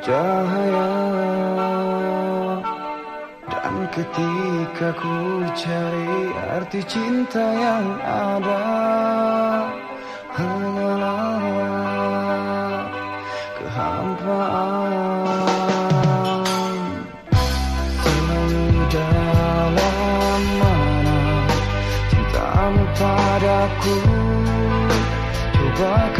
bercahaya. Dan ketika ku cari arti cinta yang ada hanyalah kehampaan. Selalu dalam mana cintamu padaku? Coba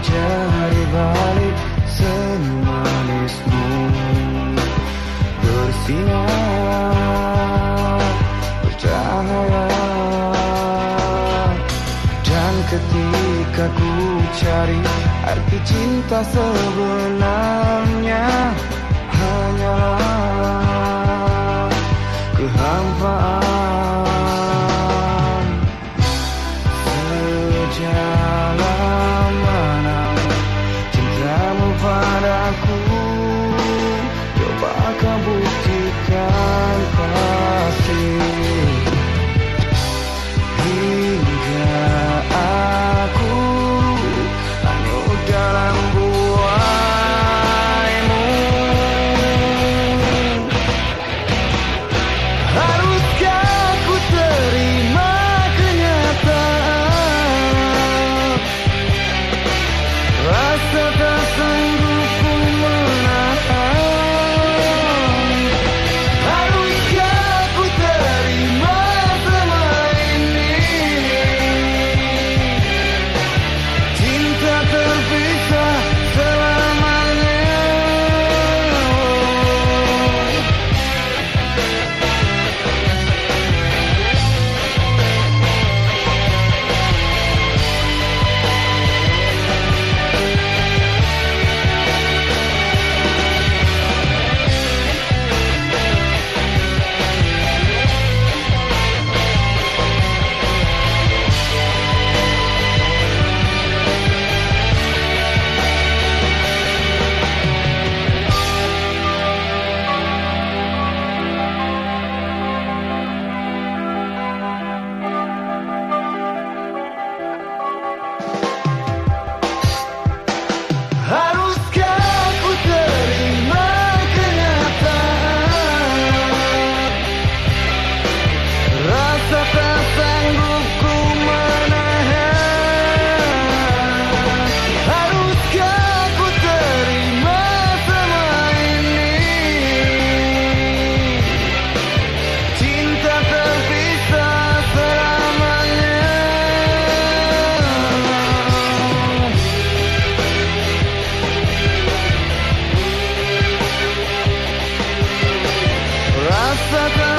Di balik senyum manismu Bersinar bercahaya. Dan ketika ku cari arti cinta sebenarnya the